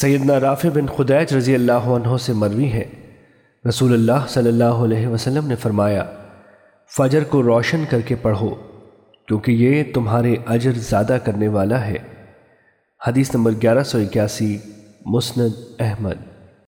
سیدنا رافع بن خدیج رضی اللہ عنہ سے مروی ہے۔ رسول اللہ صلی اللہ علیہ وسلم نے فرمایا، فجر کو روشن کر کے پڑھو، کیونکہ یہ تمہارے اجر زیادہ کرنے والا ہے۔ حدیث نمبر گیارہ سو اکیاسی، مسند احمد۔